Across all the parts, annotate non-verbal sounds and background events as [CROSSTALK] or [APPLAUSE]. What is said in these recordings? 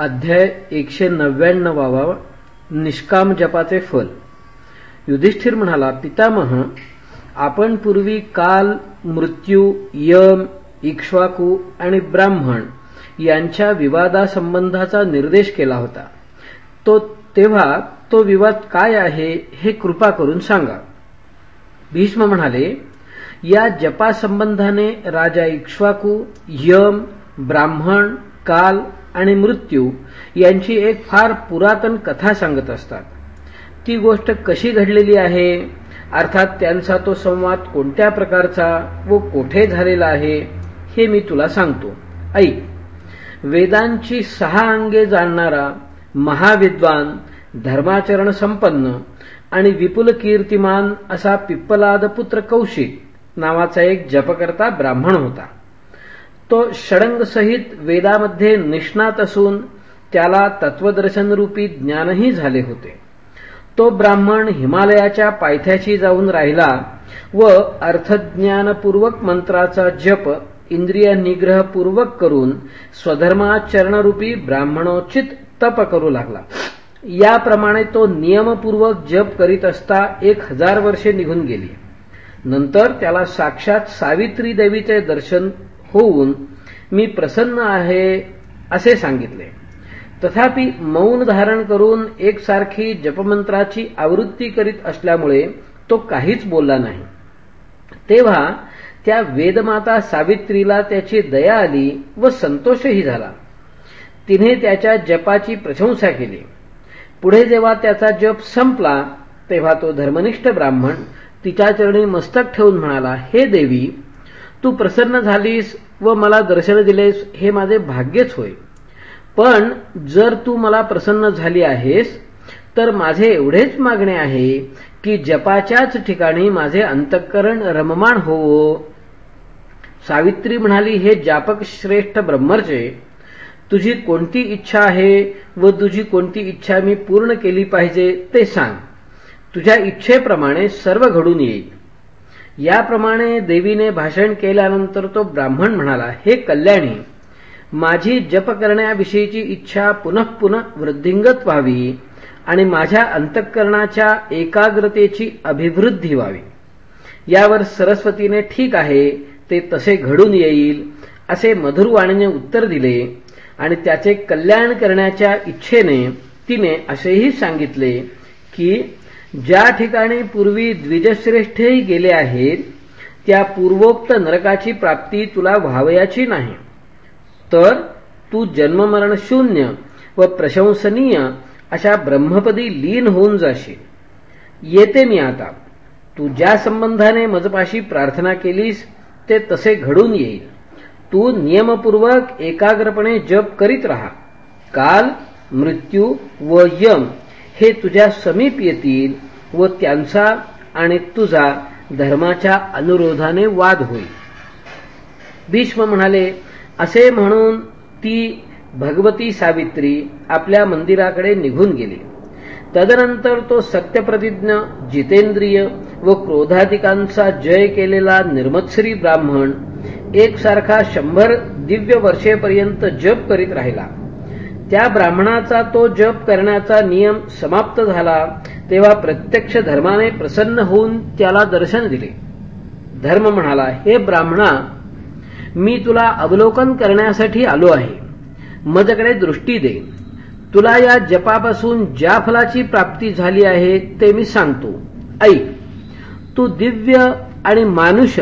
अध्याय एकशे नव्याण्णवावा निष्काम जपाचे फल. युधिष्ठिर म्हणाला पितामह आपण पूर्वी काल मृत्यू यम इक्ष्वाकू आणि ब्राह्मण यांच्या विवादासंबंधाचा निर्देश केला होता. तो तेव्हा तो विवाद काय आहे हे कृपा करून सांगा. भीष्म म्हणाले या जपासंबंधाने राजा इक्ष्वाकू यम ब्राह्मण काल आणि मृत्यू यांची एक फार पुरातन कथा सांगत असतात. ती गोष्ट कशी घडलेली आहे? अर्थात त्यांचा तो संवाद कोणत्या प्रकारचा व कोठे झालेला आहे? हे मी तुला सांगतो. ऐक. वेदांची सहा अंगे जाणणारा महाविद्वान धर्माचरण संपन्न आणि विपुल कीर्तिमान असा पिप्पलाद पुत्र कौशिक नावाचा एक जपकर्ता ब्राह्मण होता. तो षडंगसहित वेदामध्ये निष्णात असून त्याला तत्वदर्शनरूपी ज्ञानही झाले होते. तो ब्राह्मण हिमालयाच्या पायथ्याशी जाऊन राहिला व अर्थज्ञानपूर्वक मंत्राचा जप इंद्रिय निग्रहपूर्वक करून स्वधर्माचरणरूपी ब्राह्मणोचित तप करू लागला. याप्रमाणे तो नियमपूर्वक जप करीत असता एक हजार वर्षे निघून गेली. नंतर त्याला साक्षात सावित्री देवीचे दर्शन होऊन मी प्रसन्न आहे असे सांगितले. तथापि मौन धारण करून एकसारखी जपमंत्राची आवृत्ती करीत असल्यामुळे तो काहीच बोलला नाही. तेव्हा त्या वेदमाता सावित्रीला त्याची दया आली व संतोषही झाला. तिने त्याच्या जपाची प्रशंसा केली. पुढे जेव्हा त्याचा जप संपला तेव्हा तो धर्मनिष्ठ ब्राह्मण तिच्या चरणी मस्तक ठेवून म्हणाला हे देवी तू प्रसन्न झालीस व मला दर्शन दिलेस हे माझे भाग्यच होय. पण जर तू मला प्रसन्न झाली आहेस तर माझे एवढेच मागणे आहे की जपाच्याच ठिकाणी माझे अंतःकरण रममाण होवो सावित्री म्हणाली हे जापक श्रेष्ठ ब्रह्मर्चे तुझी कोणती इच्छा आहे व तुझी कोणती इच्छा मी पूर्ण केली पाहिजे ते सांग. तुझ्या इच्छेप्रमाणे सर्व घडून येईल. याप्रमाणे देवीने भाषण केल्यानंतर तो ब्राह्मण म्हणाला हे कल्याणी माझी जप करण्याविषयीची इच्छा पुनः पुनः वृद्धिंगत व्हावी आणि माझ्या अंतःकरणाच्या एकाग्रतेची अभिवृद्धी व्हावी. यावर सरस्वतीने ठीक आहे ते तसे घडून येईल असे मधुरवाणीने उत्तर दिले आणि त्याचे कल्याण करण्याच्या इच्छेने तिने असेही सांगितले की ज्या ठिकाणी पूर्वी द्विजश्रेष्ठही गेले आहेत त्या पूर्वोक्त नरकाची प्राप्ती तुला व्हावयाची नाही. तर तू जन्ममरण शून्य व प्रशंसनीय अशा ब्रह्मपदी लीन होऊन जाशील. येते मी आता. तू ज्या संबंधाने मजपाशी प्रार्थना केलीस ते तसे घडून येईल. तू नियमपूर्वक एकाग्रपणे जप करीत राहा. काल मृत्यू व यम हे तुझ्या समीप येतील व त्यांचा आणि तुझा धर्माच्या अनुरोधाने वाद होईल. भीष्म म्हणाले असे म्हणून ती भगवती सावित्री आपल्या मंदिराकडे निघून गेली. तदनंतर तो सत्यप्रतिज्ञ जितेंद्रिय व क्रोधाधिकांचा जय केलेला निर्मत्सरी ब्राह्मण एकसारखा शंभर दिव्य वर्षेपर्यंत जप करीत राहिला. त्या ब्राह्मणाचा तो जप करण्याचा नियम समाप्त झाला तेव्हा प्रत्यक्ष धर्माने प्रसन्न होऊन त्याला दर्शन दिले. धर्म म्हणाला हे ब्राह्मणा मी तुला अवलोकन करण्यासाठी आलो आहे. मजकडे दृष्टी दे. तुला या जपापासून ज्या फलाची प्राप्ती झाली आहे ते मी सांगतो. ऐक. तू दिव्य आणि मानुष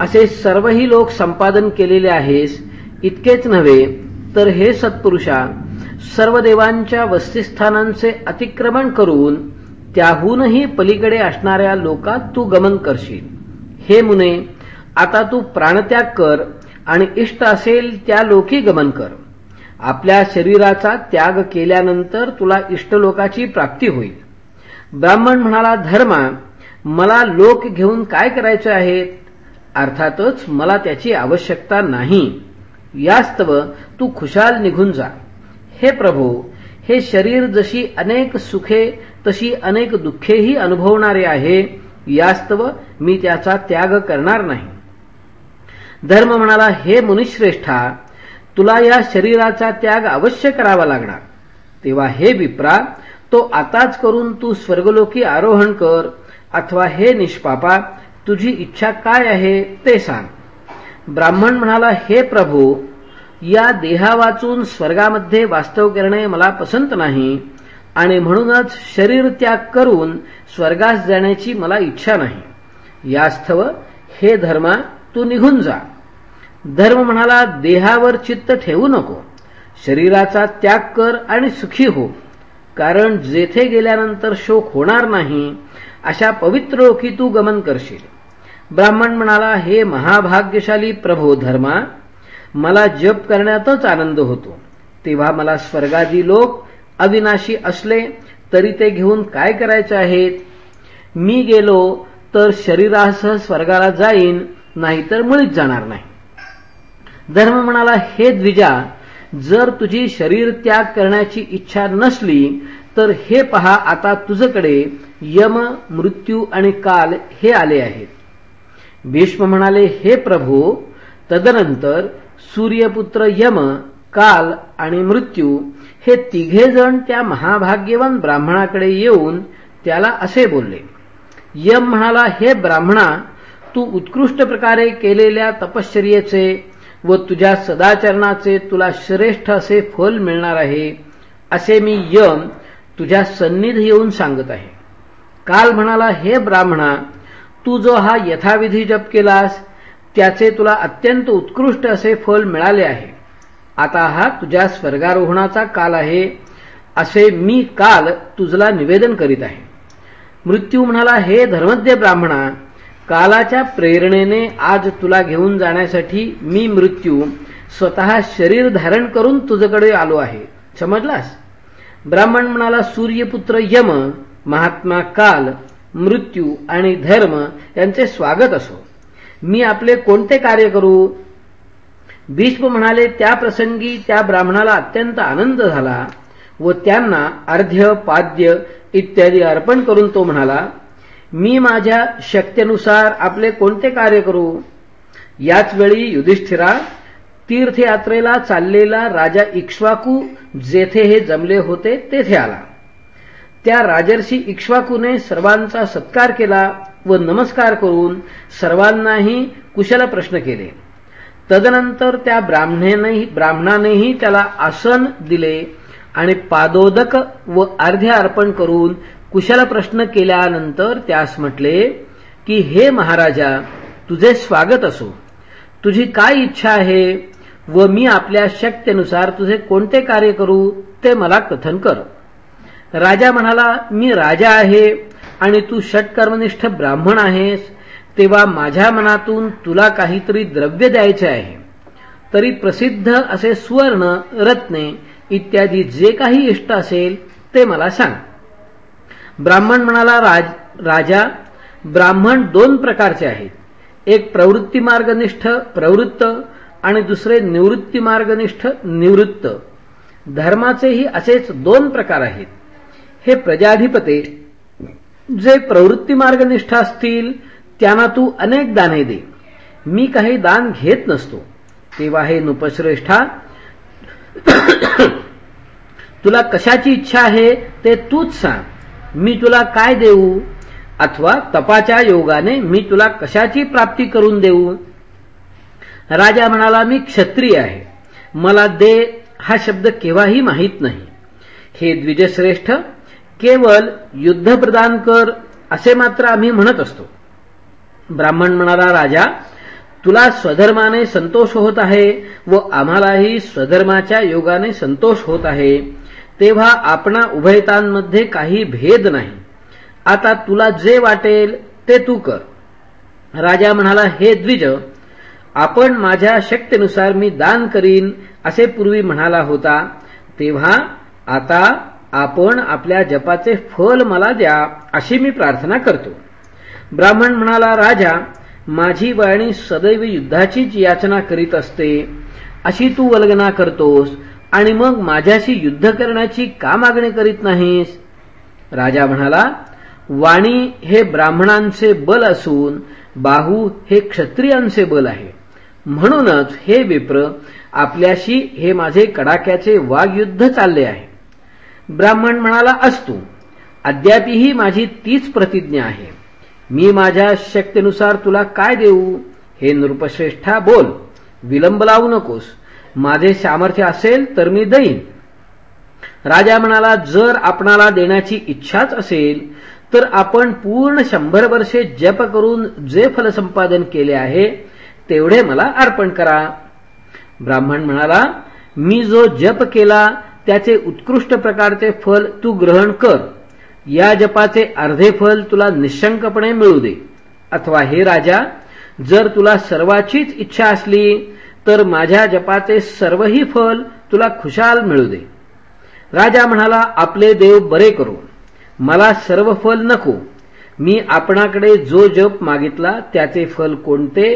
असे सर्वही लोक संपादन केलेले आहेस इतकेच नव्हे तर हे सत्पुरुषा सर्व देवांच्या वस्तीस्थानांचे अतिक्रमण करून त्याहूनही पलीकडे असणाऱ्या लोकात तू गमन करशील. हे मुने आता तू प्राणत्याग कर आणि इष्ट असेल त्या लोकी गमन कर. आपल्या शरीराचा त्याग केल्यानंतर तुला इष्टलोकाची प्राप्ती होईल. ब्राह्मण म्हणाला धर्मा मला लोक घेऊन काय करायचे आहे? अर्थातच मला त्याची आवश्यकता नाही. यास्तव तू खुशाल निघून जा. हे प्रभू हे शरीर जशी अनेक सुखे तशी अनेक दुःखेही अनुभवणारे आहे यास्तव मी त्याचा त्याग करणार नाही. धर्म म्हणाला हे मुनिश्रेष्ठा तुला या शरीराचा त्याग अवश्य करावा लागणार. तेव्हा हे विप्रा तो आताच करून तू स्वर्गलोकी आरोहण कर अथवा हे निष्पापा तुझी इच्छा काय आहे ते सांग. ब्राह्मण म्हणाला हे प्रभू या देहा वाचून स्वर्गामध्ये वास्तव करणे मला पसंत नाही. आणि म्हणूनच शरीर त्याग करून स्वर्गास जाण्याची मला इच्छा नाही. यास्तव हे धर्मा तू निघून जा. धर्म म्हणाला देहावर चित्त ठेवू नको. शरीराचा त्याग कर आणि सुखी हो. कारण जेथे गेल्यानंतर शोक होणार नाही अशा पवित्र लोकी तू गमन करशील. ब्राह्मण म्हणाला हे महाभाग्यशाली प्रभो धर्मा मला जप करण्यातच आनंद होतो. तेव्हा मला स्वर्गादी लोक अविनाशी असले तरी ते घेऊन काय करायचे आहेत? मी गेलो तर शरीरासह स्वर्गाला जाईन नाहीतर मुळीच जाणार नाही. धर्म म्हणाला हे द्विजा जर तुझी शरीर त्याग करण्याची इच्छा नसली तर हे पहा आता तुझकडे यम मृत्यू आणि काल हे आले आहेत. भीष्म म्हणाले हे प्रभू तदनंतर सूर्यपुत्र यम काल आणि मृत्यू हे तिघे जण त्या महाभाग्यवान ब्राह्मणाकडे येऊन त्याला असे बोलले यम म्हणाला हे ब्राह्मणा तू उत्कृष्ट प्रकारे केलेल्या तपश्चर्येचे व तुझ्या सदाचरणाचे तुला श्रेष्ठ असे फल मिळणार आहे असे मी यम तुझ्या सन्निध येऊन सांगत आहे. काल म्हणाला हे ब्राह्मणा तू जो हा यथाविधी जप केलास त्याचे तुला अत्यंत उत्कृष्ट असे फल मिळाले आहे. आता हा तुझ्या स्वर्गारोहणाचा काल आहे असे मी काल तुझला निवेदन करीत आहे. मृत्यू म्हणाला हे धर्मज्ञ ब्राह्मणा कालाच्या प्रेरणेने आज तुला घेऊन जाण्यासाठी मी मृत्यू स्वतः शरीर धारण करून तुझकडे आलो आहे. समजलास? ब्राह्मण म्हणाला सूर्यपुत्र यम महात्मा काल मृत्यू आणि धर्म यांचे स्वागत असो. मी आपले कोणते कार्य करू? भीष्म म्हणाले त्या प्रसंगी त्या ब्राह्मणाला अत्यंत आनंद झाला व त्यांना अर्ध्य पाद्य इत्यादी अर्पण करून तो म्हणाला मी माझ्या शक्तीनुसार आपले कोणते कार्य करू? याच वेळी युधिष्ठिरा तीर्थयात्रेला चाललेला राजा इक्ष्वाकू जेथे हे जमले होते तेथे आला. त्या राजर्षी इक्ष्वाकूने सर्वांचा सत्कार केला व नमस्कार करून सर्वांनाही कुशल प्रश्न केले. तदनंतर त्या ब्राह्मणेनेही ब्राह्मणानेही त्याला आसन दिले आणि पादोदक व अर्ध्य अर्पण करून कुशल प्रश्न केल्यानंतर त्यास म्हटले की हे महाराजा तुझे स्वागत असो. तुझी काय इच्छा आहे व मी आपल्या शक्तीनुसार तुझे कोणते कार्य करू ते मला कथन कर. राजा म्हणाला मी राजा आहे. आणि तू षटकर्मनिष्ठ ब्राह्मण आहेस तेव्हा माझ्या मनातून तुला काहीतरी द्रव्य द्यायचे आहे. तरी प्रसिद्ध असे सुवर्ण रत्ने इत्यादी जे काही इष्ट असेल ते मला सांग. ब्राह्मण म्हणाला राज, राजा ब्राह्मण दोन प्रकारचे आहेत. एक प्रवृत्ती मार्गनिष्ठ प्रवृत्त आणि दुसरे निवृत्ती मार्गनिष्ठ निवृत्त. धर्माचेही असेच दोन प्रकार आहेत. हे प्रजाधिपते जे प्रवृत्ती मार्गनिष्ठ असतील त्यांना तू अनेक दाने दे. मी काही दान घेत नसतो. तेव्हा हे नुपश्रेष्ठा तुला कशाची इच्छा आहे ते तूच सांग. मी तुला काय देऊ? अथवा तपाच्या योगाने मी तुला कशाची प्राप्ती करून देऊ? राजा म्हणाला मी क्षत्रिय आहे. मला दे हा शब्द केव्हाही माहीत नाही. हे द्विजश्रेष्ठ केवळ युद्ध प्रदान कर असे मात्र आम्ही म्हणत असतो. ब्राह्मण म्हणाला राजा तुला स्वधर्माने संतोष होत आहे व आम्हालाही स्वधर्माच्या योगाने संतोष होत आहे. तेव्हा आपणा उभयतांमध्ये काही भेद नाही. आता तुला जे वाटेल ते तू कर. राजा म्हणाला हे द्विज आपण माझ्या शक्तीनुसार मी दान करीन असे पूर्वी म्हणाला होता. तेव्हा आता आपण आपल्या जपाचे फल मला द्या अशी मी प्रार्थना करतो. ब्राह्मण म्हणाला राजा माझी वाणी सदैव युद्धाचीच याचना करीत असते. अशी तू वल्गना करतोस आणि मग माझ्याशी युद्ध करण्याची का मागणी करीत नाहीस? राजा म्हणाला वाणी हे ब्राह्मणांचे बल असून बाहू हे क्षत्रियांचे बल आहे. म्हणूनच हे विप्र आपल्याशी हे माझे कडाक्याचे वाघयुद्ध चालले आहे. ब्राह्मण म्हणाला असतो अद्यापही माझी तीच प्रतिज्ञा आहे. मी माझ्या शक्तीनुसार तुला काय देऊ? हे नृपश्रेष्ठा बोल विलंब लावू नकोस. माझे सामर्थ्य असेल तर मी देईन. राजा म्हणाला जर आपणाला देण्याची इच्छाच असेल तर आपण पूर्ण शंभर वर्षे जप करून जे फल संपादन केले आहे तेवढे मला अर्पण करा. ब्राह्मण म्हणाला मी जो जप केला त्याचे उत्कृष्ट प्रकारचे फल तू ग्रहण कर. या जपाचे अर्धे फल तुला निशंकपणे मिळू दे. अथवा हे राजा जर तुला सर्वाचीच इच्छा असली तर माझ्या जपाचे सर्वही फल तुला खुशाल मिळू दे. राजा म्हणाला आपले देव बरे करू. मला सर्व फल नको. मी आपणाकडे जो जप मागितला त्याचे फल कोणते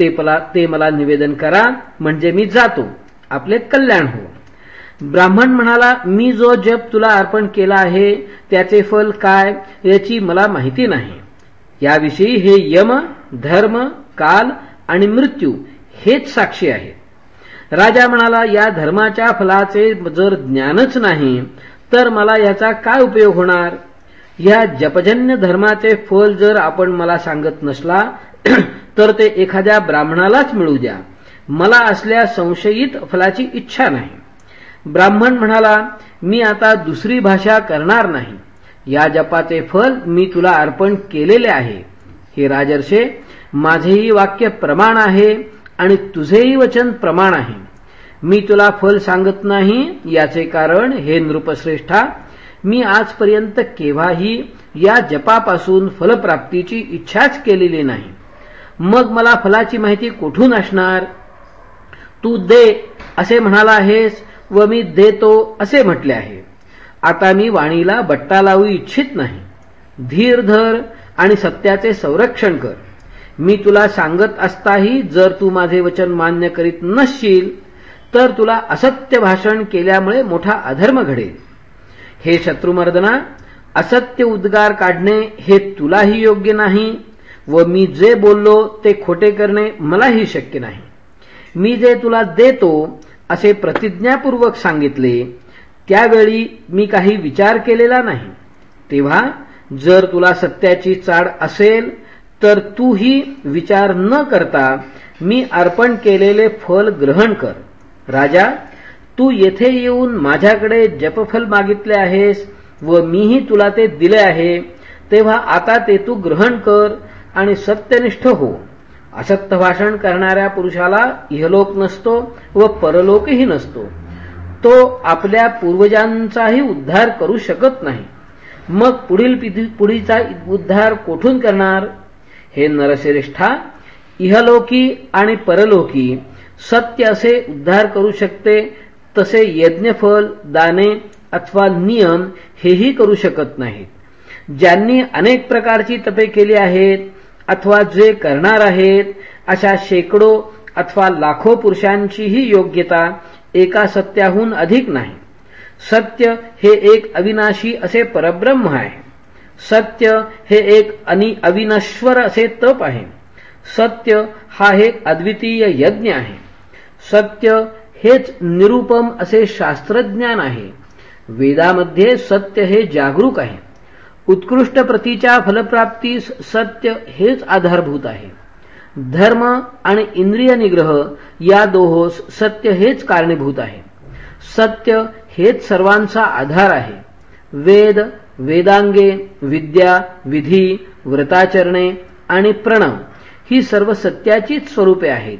ते मला निवेदन करा म्हणजे मी जातो. आपले कल्याण हो. ब्राह्मण म्हणाला मी जो जप तुला अर्पण केला आहे त्याचे फल काय याची मला माहिती नाही. याविषयी हे यम धर्म काल आणि मृत्यू हेच साक्षी आहेत राजा म्हणाला या धर्माच्या फलाचे जर ज्ञानच नाही तर मला याचा काय उपयोग होणार? या जपजन्य धर्माचे फल जर आपण मला सांगत नसला [CLEARS THROAT] तर ते एखाद्या ब्राह्मणालाच मिळू द्या. मला असल्या संशयित फलाची इच्छा नाही. ब्राह्मण म्हणाला मी आता दुसरी भाषा करणार नाही. या जपाचे फल मी तुला अर्पण केलेले आहे. हे राजर्षे माझेही वाक्य प्रमाण आहे आणि तुझेही वचन प्रमाण आहे. मी तुला फल सांगत नाही याचे कारण हे नृपश्रेष्ठा मी आजपर्यंत केव्हाही या जपापासून फलप्राप्तीची इच्छाच केलेली नाही. मग मला फलाची माहिती कुठून असणार? तू दे असे म्हणाला आहेस व मी देतो असे म्हटले आहे. आता मी वाणीला बट्टा लावू इच्छित नाही. धीर धर आणि सत्याचे संरक्षण कर. मी तुला सांगत असताही जर तू माझे वचन मान्य करीत नसशील तर तुला असत्य भाषण केल्यामुळे मोठा अधर्म घडेल. हे शत्रुमर्दना असत्य उद्गार काढणे हे तुलाही योग्य नाही व मी जे बोललो ते खोटे करणे मलाही शक्य नाही. मी जे तुला देतो असे प्रतिज्ञापूर्वक सांगितले त्यावेळी मी काही विचार केलेला नाही. तेव्हा जर तुला सत्याची चाड असेल तर तूही विचार न करता मी अर्पण केलेले फल ग्रहण कर. राजा तू येथे येऊन माझ्याकडे जपफल मागितले आहेस व मीही तुला ते दिले आहे तेव्हा आता ते तू ग्रहण कर आणि सत्यनिष्ठ हो. असत्य भाषण करणाऱ्या पुरुषाला इहलोक नसतो व परलोकही नसतो. तो आपल्या पूर्वजांचाही उद्धार करू शकत नाही. मग पुढील पुढीचा उद्धार कोठून करणार? हे नरश्रेष्ठा इहलोकी आणि परलोकी सत्य असे उद्धार करू शकते तसे यज्ञफल दाने अथवा नियम हेही करू शकत नाहीत. ज्यांनी अनेक प्रकारची तपे केली आहेत अथवा जे करणार आहेत अशा शेकडो अथवा लाखो पुरुषांचीही योग्यता एका सत्याहून अधिक नाही. सत्य हे एक अविनाशी असे परब्रह्म आहे. सत्य हे एक अनि अविनश्वर असे तप आहे. सत्य हा हे अद्वितीय यज्ञ आहे. सत्य हेच निरुपम असे शास्त्रज्ञान आहे. वेदामध्ये सत्य हे जागरूक आहे. उत्कृष्ट प्रतीच्या फलप्राप्तीस सत्य हेच आधारभूत आहे. धर्म आणि इंद्रिय निग्रह या दोहोस सत्य हेच कारणीभूत आहे. सत्य हेच सर्वांचा आधार आहे. वेद वेदांगे विद्या विधी व्रताचरणे आणि प्रणव ही सर्व सत्याचीच स्वरूपे आहेत.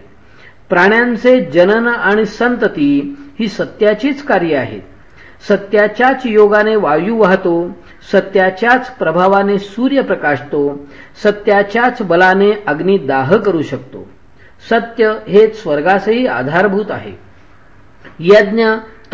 प्राण्यांचे जनन आणि संतती ही सत्याचीच कार्य आहेत. सत्याच्याच योगाने वायू वाहतो सत्याच्याच प्रभावाने सूर्य प्रकाशतो सत्याच्याच बलाने अग्नी दाह करू शकतो. सत्य हे स्वर्गासही आधारभूत आहे. यज्ञ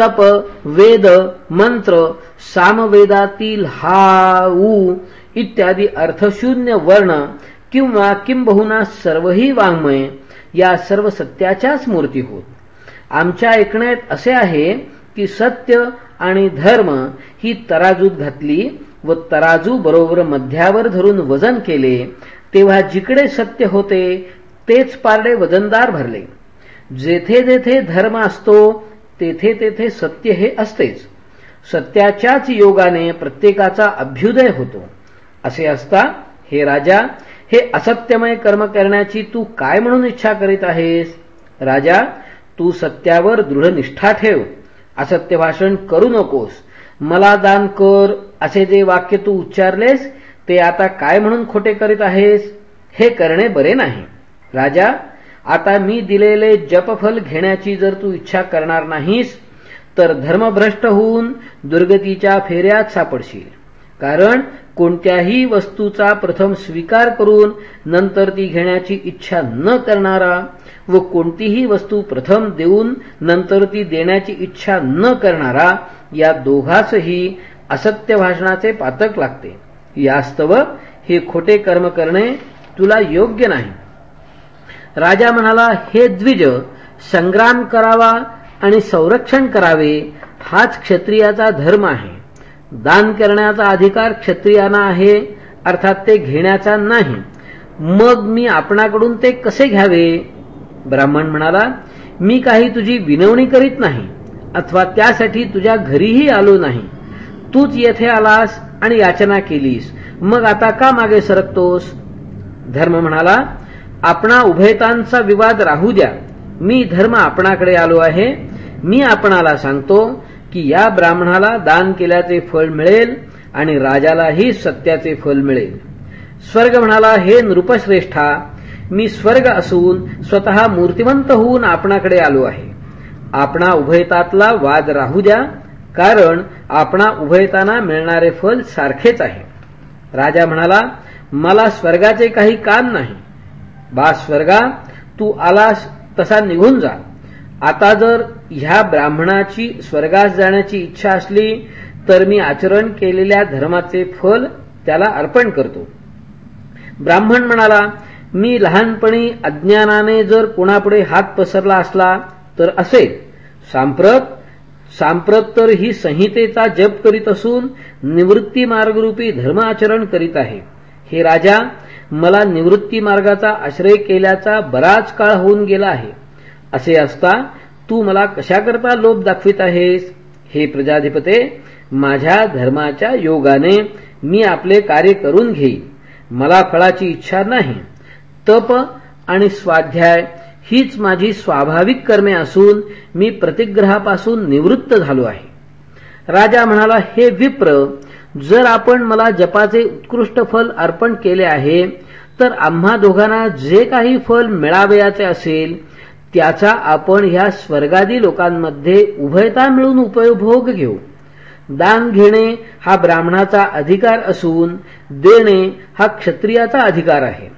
तप वेद मंत्र सामवेदातील हा उ इत्यादी अर्थशून्य वर्ण किंवा किंबहुना सर्वही वाङ्मय या सर्व सत्याच्याच मूर्ती होत. आमच्या ऐकण्यात असे आहे की सत्य आणि धर्म ही तराजूत घातली व तराजू बरोबर मध्यावर धरून वजन केले तेव्हा जिकडे सत्य होते तेच पारडे वजनदार भरले. जेथे जेथे धर्म असतो तेथे तेथे सत्य हे असतेच. सत्याच्याच योगाने प्रत्येकाचा अभ्युदय होतो. असे असता हे राजा हे असत्यमय कर्म करण्याची तू काय म्हणून इच्छा करीत आहेस? राजा तू सत्यावर दृढ निष्ठा ठेव. असत्य भाषण करू नकोस. मला दान कर असे जे वाक्य तू उच्चारलेस ते आता काय म्हणून खोटे करीत आहेस? हे करणे बरे नाही. राजा आता मी दिलेले जपफल घेण्याची जर तू इच्छा करणार नाहीस तर धर्मभ्रष्ट होऊन दुर्गतीच्या फेऱ्यात सापडशील. कारण कोणत्याही वस्तूचा प्रथम स्वीकार करून नंतर ती घेण्याची इच्छा न करणारा व कोणतीही वस्तू प्रथम देऊन नंतर ती देण्याची इच्छा न करणारा या दोघांचही असत्य भाषणाचे पातक लागते. यास्तव हे खोटे कर्म करणे तुला योग्य नाही. राजा म्हणाला हे द्विज संग्राम करावा आणि संरक्षण करावे हाच क्षत्रियाचा धर्म आहे. दान करण्याचा अधिकार क्षत्रियांना आहे अर्थात ते घेण्याचा नाही. मग मी आपणाकडून ते कसे घ्यावे? ब्राह्मण म्हणाला मी काही तुझी विनवणी करीत नाही अथवा त्यासाठी तुझ्या घरीही आलो नाही. तूच येथे आलास आणि याचना केलीस. मग आता का मागे सरकतोस? धर्म म्हणाला आपणा उभयतांचा विवाद राहू द्या. मी धर्म आपणाकडे आलो आहे. मी आपणाला सांगतो की या ब्राह्मणाला दान केल्याचे फळ मिळेल आणि राजालाही सत्याचे फल मिळेल. स्वर्ग म्हणाला हे नृपश्रेष्ठा मी स्वर्ग असून स्वतः मूर्तिवंत होऊन आपणाकडे आलो आहे. आपणा उभयतातला वाद राहू द्या कारण आपणा उभयताना मिळणारे फल सारखेच आहे. राजा म्हणाला मला स्वर्गाचे काही काम नाही. बा स्वर्गा तू आलास तसा निघून जा. आता जर ह्या ब्राह्मणाची स्वर्गास जाण्याची इच्छा असली तर मी आचरण केलेल्या धर्माचे फल त्याला अर्पण करतो. ब्राह्मण म्हणाला मी लहानपणी अज्ञानाने जर कोणापुढे हात पसरला असला तर असे. सांप्रत सांप्रत तर ही संहितेचा जप करीत असून निवृत्ती मार्गरूपी धर्म आचरण करीत आहे. हे राजा मला निवृत्ती मार्गाचा आश्रय केल्याचा बराच काळ होऊन गेला आहे. असे असता तू मला कशाकरता लोभ दाखवित आहेस? हे प्रजाधिपते माझ्या धर्माच्या योगाने मी आपले कार्य करून घेईन. मला फळाची इच्छा नाही. तप आणि स्वाध्याय हीच माझी स्वाभाविक कर्मे असून मी प्रतिग्रहापासून निवृत्त झालो आहे. राजा म्हणाला हे विप्र जर आपण मला जपाचे उत्कृष्ट फल अर्पण केले आहे तर आम्हा दोघांना जे काही फल मिळावयाचे असेल त्याचा आपण ह्या स्वर्गादी लोकांमध्ये उभयता मिळून उपभोग घेऊ. दान घेणे हा ब्राह्मणाचा अधिकार असून देणे हा क्षत्रियाचा अधिकार आहे.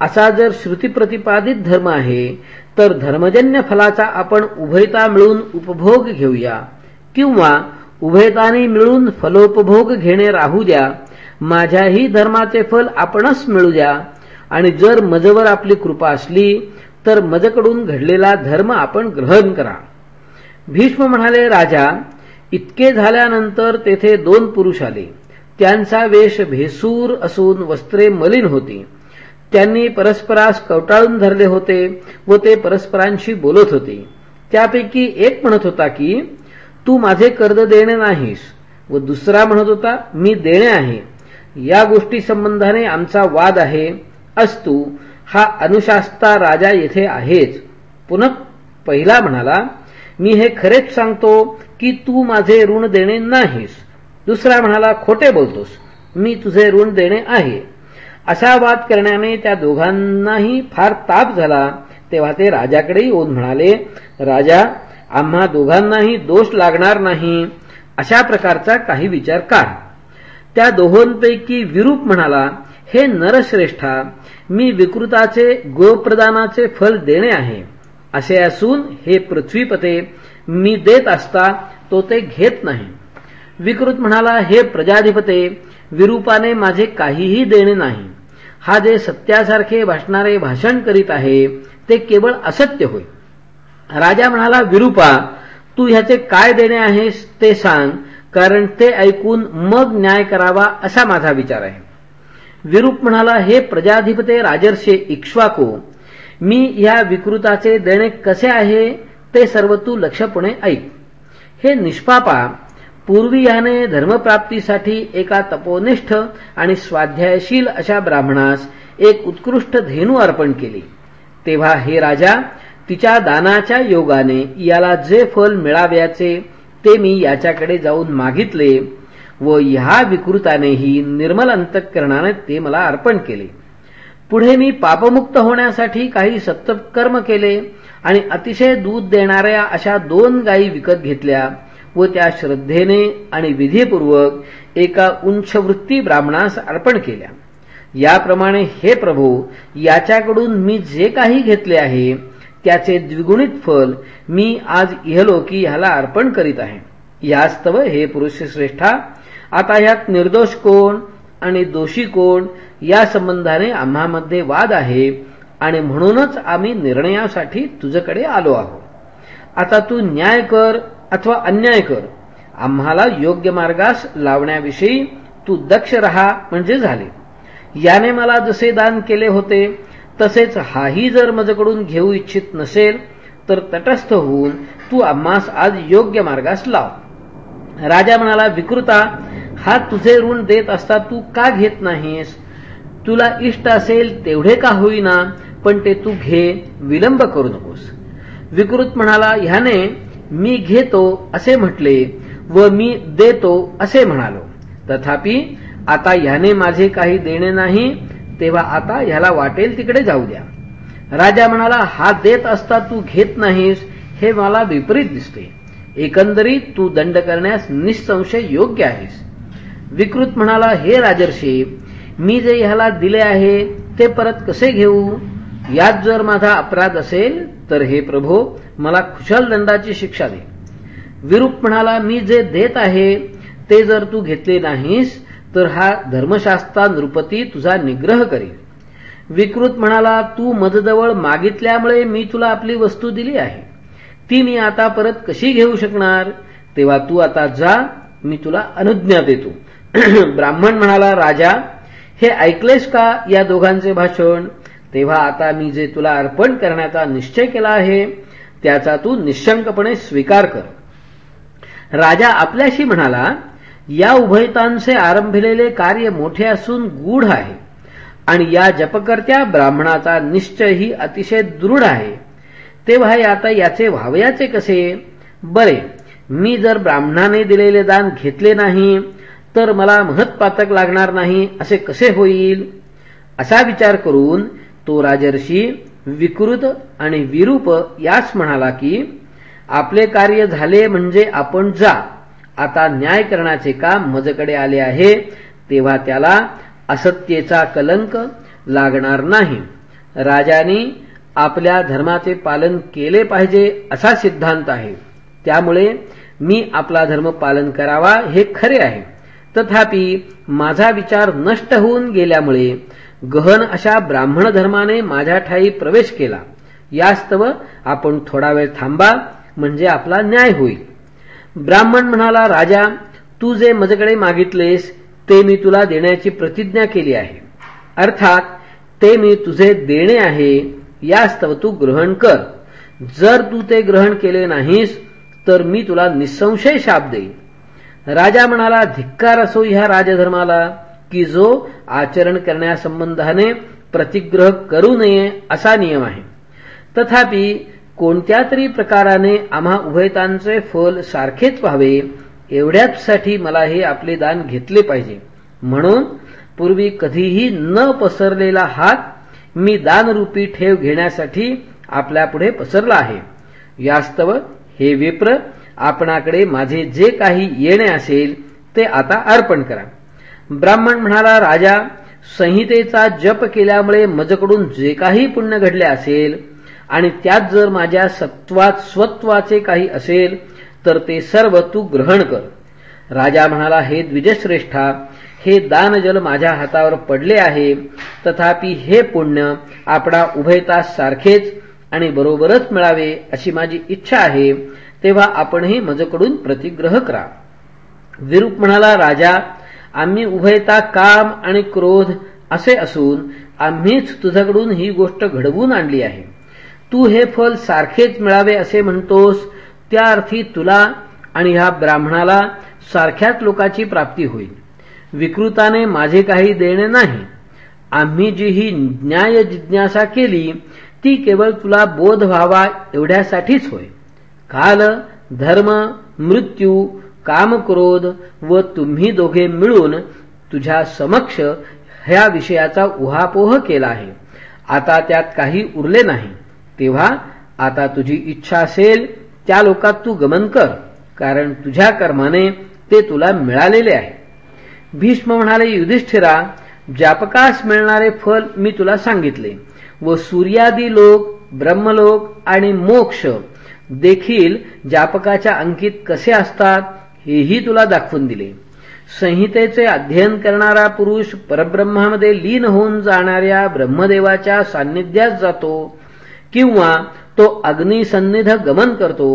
असा जर श्रुती प्रतिपादित धर्म आहे तर धर्मजन्य फलाचा आपण उभयता मिळून उपभोग घेऊया किंवा उभयतानी मिळून फलोपभोग घेणे राहू द्या माझ्याही धर्माचे फल आपणच मिळू द्या आणि जर मजवर आपली कृपा असली तर मजकडून घडलेला धर्म आपण ग्रहण करा. भीष्म म्हणाले राजा इतके झाल्यानंतर तेथे दोन पुरुष आले. त्यांचा वेश भेसूर असून वस्त्रे मलिन होती. त्यांनी परस्परास कवटाळून धरले होते व ते परस्परांशी बोलत होते. त्यापैकी एक म्हणत होता की तू माझे कर्ज देणे नाहीस व दुसरा म्हणत होता मी देणे आहे. या गोष्टी संबंधाने आमचा वाद आहे. अस्तु हा अनुशास्ता राजा येथे आहेच. पुन्हा पहिला म्हणाला मी हे खरेच सांगतो की तू माझे ऋण देणे नाहीस. दुसरा म्हणाला खोटे बोलतोस. मी तुझे ऋण देणे आहे. अशा वाद करण्याने त्या दोघांनाही फार ताप झाला. तेव्हा ते राजाकडेही येऊन म्हणाले राजा आम्हा दोघांनाही दोष लागणार नाही. अशा प्रकारचा काही विचार काढ. त्या दोहोंपैकी विरूप म्हणाला हे नरश्रेष्ठा मी विकृताचे गोप्रदानाचे फल देणे आहे. असे असून हे पृथ्वीपते मी देत असता तो ते घेत नाही. विकृत म्हणाला हे प्रजाधिपते विरूपाने माझे काहीही देणे नाही. हा जे सत्यासारखे भासणारे भाषण करीत आहे ते केवळ असत्य होय. राजा म्हणाला विरूपा तू ह्याचे काय देणे आहेस ते सांग कारण ते ऐकून मग न्याय करावा असा माझा विचार आहे. विरूप म्हणाला हे प्रजाधिपते राजर्षे इक्ष्वाको मी या विकृताचे देणे कसे आहे ते सर्व तू लक्षपणे ऐक. हे निष्पापा पूर्वी याने धर्मप्राप्तीसाठी एका तपोनिष्ठ आणि स्वाध्यायशील अशा ब्राह्मणास एक उत्कृष्ट धेनू अर्पण केली. तेव्हा हे राजा तिच्या दानाच्या योगाने याला जे फल मिळाव्याचे ते मी याच्याकडे जाऊन मागितले व ह्या विकृतानेही निर्मल अंतकरणाने ते मला अर्पण केले. पुढे मी पापमुक्त होण्यासाठी काही सत्कर्म केले आणि अतिशय दूध देणाऱ्या अशा दोन गायी विकत घेतल्या व त्या श्रद्धेने आणि विधीपूर्वक एका उंचवृत्ती ब्राह्मणास अर्पण केल्या. याप्रमाणे हे प्रभू याच्याकडून मी जे काही घेतले आहे त्याचे द्विगुणित फल मी आज इहलोकी ह्याला अर्पण करीत आहे. यास्तव हे पुरुष श्रेष्ठा आता ह्यात निर्दोष कोण आणि दोषी कोण या संबंधाने आम्हामध्ये वाद आहे आणि म्हणूनच आम्ही निर्णयासाठी तुझ्याकडे आलो आहोत. आता तू न्याय कर अथवा अन्याय कर. आम्हाला योग्य मार्गास लावण्याविषयी तू दक्ष रहा म्हणजे झाले. याने मला जसे दान केले होते तसेच हाही जर माझ्याकडून घेऊ इच्छित नसेल तर तटस्थ होऊन तू आम्हास आज योग्य मार्गास लाव. राजा म्हणाला विकृता हा तुझे ऋण देत असता तू का घेत नाहीस? तुला इष्ट असेल तेवढे का होईना पण ते तू घे विलंब करू नकोस. विकृत म्हणाला ह्याने मी घेतो असे म्हटले व मी देतो असे म्हणालो. तथापि आता ह्याने माझे काही देणे नाही तेव्हा आता ह्याला वाटेल तिकडे जाऊ द्या. राजा म्हणाला हा देत असता तू घेत नाहीस हे मला विपरीत दिसते. एकंदरीत तू दंड करण्यास निसंशय योग्य आहेस. विकृत म्हणाला हे राजर्षी मी जे ह्याला दिले आहे ते परत कसे घेऊ? यात जर माझा अपराध असेल तर हे प्रभो मला खुशाल दंडाची शिक्षा दे. विरूप म्हणाला मी जे देत आहे ते जर तू घेतले नाहीस तर हा धर्मशास्त्रा नृपती तुझा निग्रह करील. विकृत म्हणाला तू मजजवळ मागितल्यामुळे मी तुला आपली वस्तू दिली आहे. ती मी आता परत कशी घेऊ शकणार? तेव्हा तू आता जा मी तुला अनुज्ञा देतो. [CLEARS THROAT] ब्राह्मण म्हणाला राजा हे ऐकलेस का या दोघांचे भाषण? तेव्हा आता मी जे तुला अर्पण करण्याचा निश्चय केला आहे त्याचा तू निशंकपणे स्वीकार कर. राजा आपल्याशी म्हणाला या उभयतांचे आरंभिलेले कार्य मोठे असून गूढ आहे आणि या जपकर्त्या ब्राह्मणाचा निश्चयही अतिशय दृढ आहे. तेव्हा आता याचे व्हावयाचे कसे? बरे मी जर ब्राह्मणाने दिलेले दान घेतले नाही तर मला महत्पातक लागणार नाही असे कसे होईल? असा विचार करून तो राजर्षी विकृत आणि विरूप यास म्हणाला की आपले कार्य झाले म्हणजे आपण जा. आता न्याय करण्याचे काम मजकडे आले आहे तेव्हा त्याला असत्येचा कलंक लागणार नाही. राजाने आपल्या धर्माचे पालन केले पाहिजे असा सिद्धांत आहे. त्यामुळे मी आपला धर्म पालन करावा हे खरे आहे. तथापि माझा विचार नष्ट होऊन गेल्यामुळे गहन अशा ब्राह्मण धर्माने माझ्या ठाई प्रवेश केला. यास्तव आपण थोडा वेळ थांबा म्हणजे आपला न्याय होईल. ब्राह्मण म्हणाला राजा तू जे मजकडे मागितलेस ते मी तुला देण्याची प्रतिज्ञा केली आहे. अर्थात ते मी तुझे देणे आहे यास्तव तू ग्रहण कर. जर तू ते ग्रहण केले नाहीस तर मी तुला निसंशय शाप देईन. राजा म्हणाला धिक्कार असो ह्या राजधर्माला की जो आचरण करण्यासंबंधाने प्रतिग्रह करू नये असा नियम आहे. तथापि कोणत्या तरी प्रकाराने आम्हा उभयतांचे फल सारखेच व्हावे एवढ्याचसाठी मला हे आपले दान घेतले पाहिजे. म्हणून पूर्वी कधीही न पसरलेला हात मी दानरूपी ठेव घेण्यासाठी आपल्यापुढे पसरला आहे. यास्तव हे विप्र आपणाकडे माझे जे काही येणे असेल ते आता अर्पण करा. ब्राह्मण म्हणाला राजा संहितेचा जप केल्यामुळे मजकडून जे काही पुण्य घडले असेल आणि त्यात जर माझ्या सत्वात स्वत्वाचे काही असेल तर ते सर्व तू ग्रहण कर. राजा म्हणाला हे द्विजश्रेष्ठा हे दानजल माझ्या हातावर पडले आहे तथापि हे पुण्य आपणा उभयतास सारखेच आणि बरोबरच मिळावे अशी माझी इच्छा आहे. तेव्हा आपणही मजकडून प्रतिग्रह करा. विरूप म्हणाला राजा आम्ही उभयता काम आणि क्रोध असे असून आम्हीच तुझ्याकडून ही गोष्ट घडवून आणली आहे. तू हे फल सारखेच मिळावे असे म्हणतोस त्या अर्थी तुला आणि ह्या ब्राह्मणाला सारख्याच लोकाची प्राप्ती होईल. विकृताने माझे काही देणे नाही. आम्ही जी ही न्याय जिज्ञासा केली ती केवळ तुला बोध व्हावा एवढ्यासाठीच होय. काल धर्म मृत्यू कामक्रोध व तुम्ही दोघे मिळून तुझ्या समक्ष ह्या विषयाचा उहापोह केला आहे. आता त्यात काही उरले नाही. तेव्हा आता तुझी इच्छा असेल त्या लोकात तू गमन कर कारण तुझ्या कर्माने ते तुला मिळालेले आहे. भीष्म म्हणाले युधिष्ठिरा ज्यापकास मिळणारे फल मी तुला सांगितले व सूर्यादी लोक ब्रह्मलोक आणि मोक्ष देखील जापकाच्या अंकित कसे असतात हेही तुला दाखवून दिले. संहितेचे अध्ययन करणारा पुरुष परब्रह्मामध्ये लीन होऊन जाणाऱ्या ब्रह्मदेवाच्या सान्निध्यात जातो किंवा तो अग्निसन्निध गमन करतो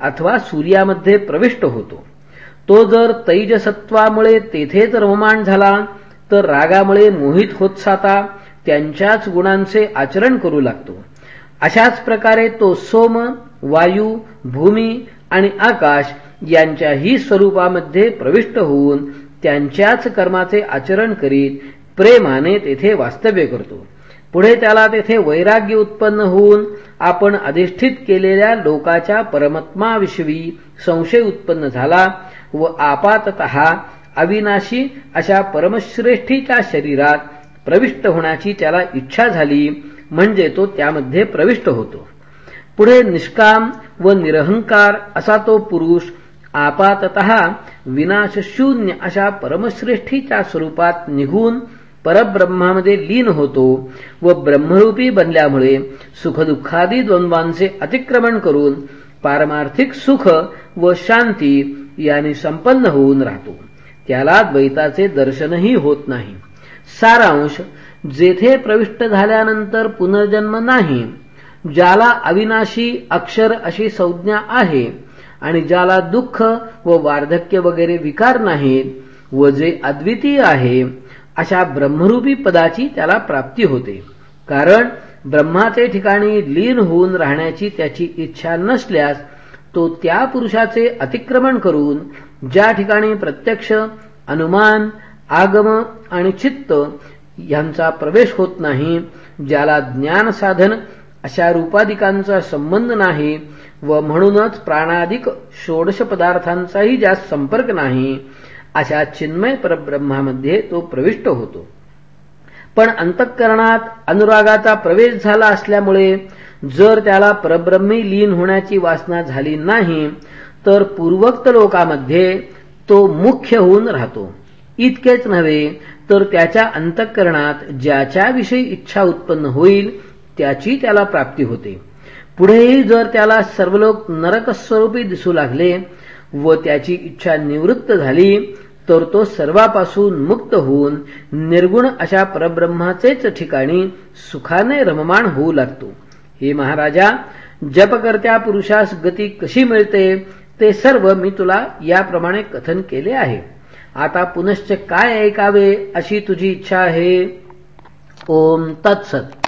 अथवा सूर्यामध्ये प्रविष्ट होतो. तो जर तैजसत्वामुळे तेथेच रममाण झाला तर रागामुळे मोहित होत साता त्यांच्याच गुणांचे आचरण करू लागतो. अशाच प्रकारे तो सोम वायू भूमी आणि आकाश यांच्याही स्वरूपामध्ये प्रविष्ट होऊन त्यांच्याच कर्माचे आचरण करीत प्रेमाने तेथे वास्तव्य करतो. पुढे त्याला तेथे वैराग्य उत्पन्न होऊन आपण अधिष्ठित केलेल्या लोकाच्या परमात्माविषयी संशय उत्पन्न झाला व आपातत अविनाशी अशा परमश्रेष्ठीच्या शरीरात प्रविष्ट होण्याची त्याला इच्छा झाली म्हणजे तो त्यामध्ये प्रविष्ट होतो. पुढे निष्काम व निरहंकार असा तो पुरुष आपातत विनाशशून्य अशा परमश्रेष्ठीच्या स्वरूपात निघून परब्रह्मामध्ये लीन होतो व ब्रह्मरूपी बनल्यामुळे सुखदुःखादी द्वंद्वांचे अतिक्रमण करून पारमार्थिक सुख व शांती यांनी संपन्न होऊन राहतो. त्याला द्वैताचे दर्शनही होत नाही. सारांश जेथे प्रविष्ट झाल्यानंतर पुनर्जन्म नाही ज्याला अविनाशी अक्षर अशी संज्ञा आहे आणि ज्याला दुःख व वार्धक्य वगैरे विकार नाहीत व जे अद्वितीय आहे अशा ब्रह्मरूपी पदाची त्याला प्राप्ती होते. कारण ब्रह्माचे ठिकाणी लीन होऊन राहण्याची त्याची इच्छा नसल्यास तो त्या पुरुषाचे अतिक्रमण करून ज्या ठिकाणी प्रत्यक्ष अनुमान आगम आणि चित्त यांचा प्रवेश होत नाही ज्याला ज्ञान साधन अशा रूपाधिकांचा संबंध नाही व म्हणूनच प्राणाधिक षोडश पदार्थांचाही जास्त संपर्क नाही अशा चिन्मय परब्रह्मामध्ये तो प्रविष्ट होतो. पण अंतःकरणात अनुरागाचा प्रवेश झाला असल्यामुळे जर त्याला परब्रह्मी लीन होण्याची वासना झाली नाही तर पूर्वक्त लोकामध्ये तो मुख्य होऊन राहतो. इतकेच नव्हे तर त्याच्या अंतःकरणात ज्याच्याविषयी इच्छा उत्पन्न होईल त्याची त्याला प्राप्ती होते. पुढेही जर त्याला सर्व लोक नरकस्वरूपी दिसू लागले व त्याची इच्छा निवृत्त झाली तर तो सर्वापासून मुक्त होऊन निर्गुण अशा परब्रह्माचेच ठिकाणी सुखाने रममाण होऊ लागतो. हे महाराजा जपकर्त्या पुरुषास गती कशी मिळते ते सर्व मी तुला याप्रमाणे कथन केले आहे. आता पुनश्च काय ऐकावे अशी तुझी इच्छा आहे? ओम तत्सत.